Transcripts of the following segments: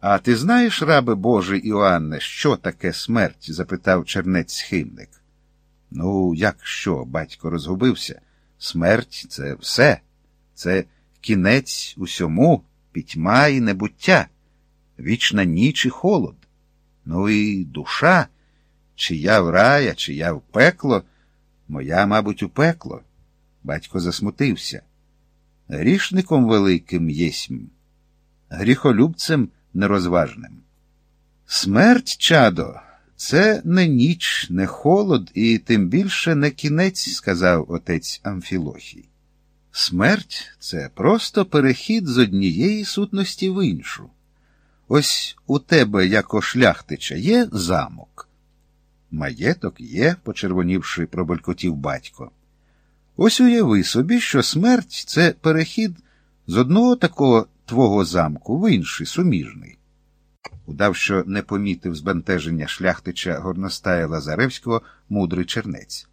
А ти знаєш, рабе Божий Іоанне, що таке смерть? запитав чернець схимник. Ну, як що? Батько розгубився. Смерть це все, це кінець усьому, пітьма і небуття, вічна ніч і холод. Ну і душа, чи я в рая, чи я в пекло, моя, мабуть, у пекло. Батько засмутився. Грішником великим єсмь, гріхолюбцем нерозважним. Смерть, чадо, це не ніч, не холод і тим більше не кінець, сказав отець Амфілохій. Смерть це просто перехід з однієї сутності в іншу. Ось у тебе, як шляхтича, є замок. Маєток є, почервонівши, пробелькотів батько. Ось уяви собі, що смерть це перехід з одного такого твого замку в інший суміжний. Удав, що не помітив збентеження шляхтича горностая Лазаревського мудрий чернець.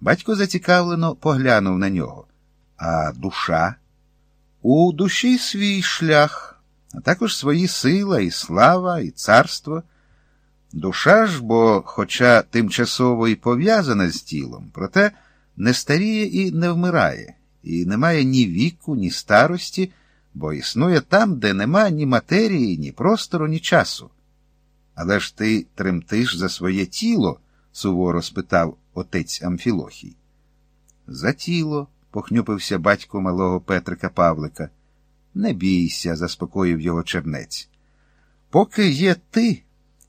Батько зацікавлено поглянув на нього. А душа? У душі свій шлях, а також свої сила, і слава, і царство. Душа ж, бо, хоча тимчасово і пов'язана з тілом, проте не старіє і не вмирає, і не має ні віку, ні старості, бо існує там, де нема ні матерії, ні простору, ні часу. Але ж ти тремтиш за своє тіло? суворо спитав отець Амфілохій. За тіло, похнюпився батько малого Петрика Павлика. Не бійся, заспокоїв його чернець. Поки є ти,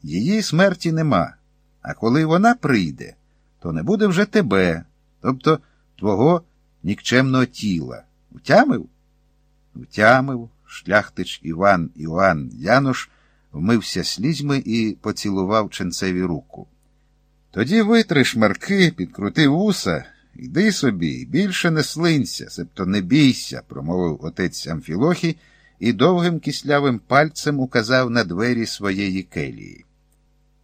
її смерті нема, а коли вона прийде, то не буде вже тебе, тобто твого нікчемного тіла. Утямив? Втямив, шляхтич Іван Іоанн Януш вмився слізьми і поцілував ченцеві руку. Тоді витри шмарки, підкрутив вуса, йди собі, більше не слинься, себто не бійся, промовив отець Амфілохій і довгим кислявим пальцем указав на двері своєї келії.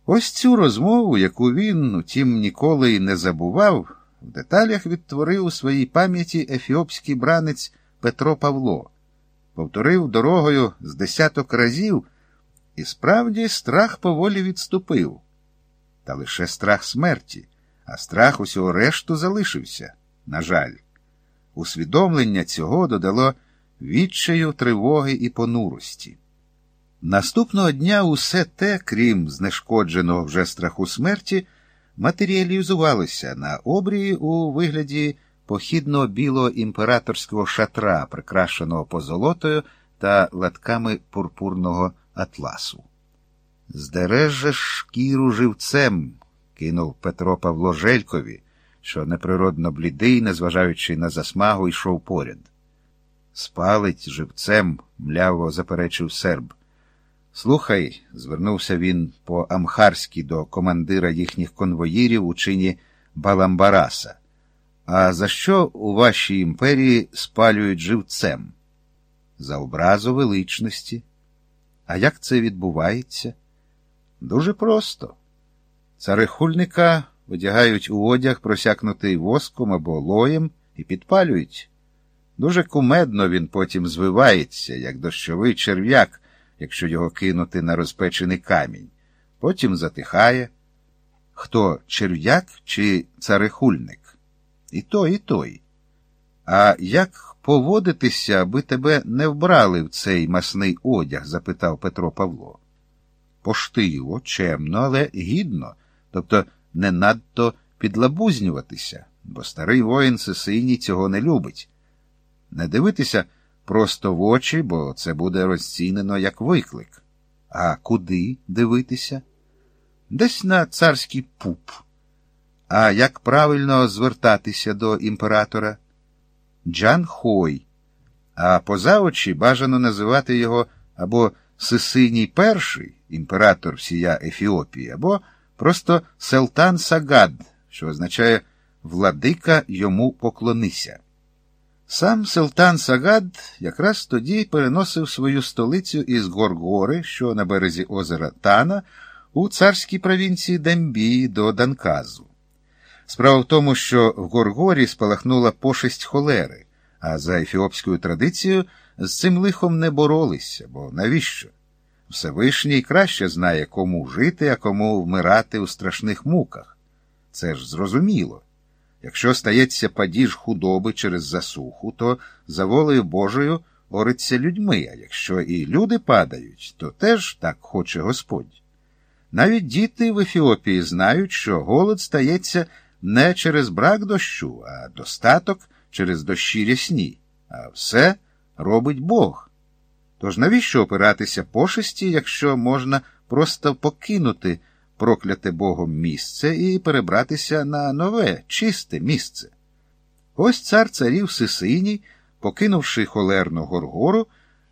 Ось цю розмову, яку він, утім, ніколи й не забував, в деталях відтворив у своїй пам'яті ефіопський бранець Петро Павло повторив дорогою з десяток разів, і справді страх поволі відступив. Та лише страх смерті, а страх усього решту залишився, на жаль. Усвідомлення цього додало відчаю тривоги і понурості. Наступного дня усе те, крім знешкодженого вже страху смерті, матеріалізувалося на обрії у вигляді похідного білого імператорського шатра, прикрашеного позолотою та латками пурпурного атласу. Здереш же шкіру живцем, кинув Петро Павло Желькові, що неприродно блідий, незважаючи на засмагу, йшов поряд. Спалить живцем, мляво заперечив серб. Слухай, звернувся він по амхарськи до командира їхніх конвоїрів у чині Баламбараса. А за що у вашій імперії спалюють живцем? За образу величності. А як це відбувається? Дуже просто. Царихульника одягають у одяг, просякнутий воском або лоєм, і підпалюють. Дуже кумедно він потім звивається, як дощовий черв'як, якщо його кинути на розпечений камінь. Потім затихає. Хто черв'як чи царихульник? І той, і той. А як поводитися, аби тебе не вбрали в цей масний одяг? запитав Петро Павло. Поштиво, чемно, але гідно, тобто не надто підлабузнюватися, бо старий воїн сесиній цього не любить. Не дивитися просто в очі, бо це буде розцінено як виклик. А куди дивитися? Десь на царський пуп. А як правильно звертатися до імператора? Джан Хой. А поза очі бажано називати його або Сисиній Перший, імператор всія Ефіопії, або просто Селтан Сагад, що означає Владика йому поклонися. Сам Селтан Сагад якраз тоді переносив свою столицю із Горгори, що на березі озера Тана, у царській провінції Дембії до Данказу. Справа в тому, що в Горгорі спалахнула пошесть холери, а за ефіопською традицією з цим лихом не боролися, бо навіщо? Всевишній краще знає, кому жити, а кому вмирати у страшних муках. Це ж зрозуміло. Якщо стається падіж худоби через засуху, то за волею Божою ориться людьми, а якщо і люди падають, то теж так хоче Господь. Навіть діти в Ефіопії знають, що голод стається не через брак дощу, а достаток через дощі рясні, а все робить Бог. Тож навіщо опиратися пошесті, якщо можна просто покинути прокляте Богом місце і перебратися на нове, чисте місце? Ось цар царів Сисиній, покинувши холерну Горгору,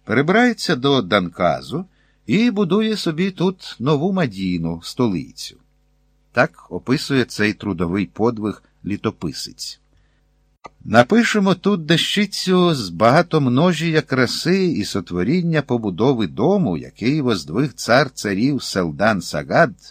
перебирається до Данказу і будує собі тут нову Мадіну, столицю. Так описує цей трудовий подвиг літописець. Напишемо тут дещицю з багатомножія краси і сотворіння побудови дому, який воздвиг цар царів Селтан Сагад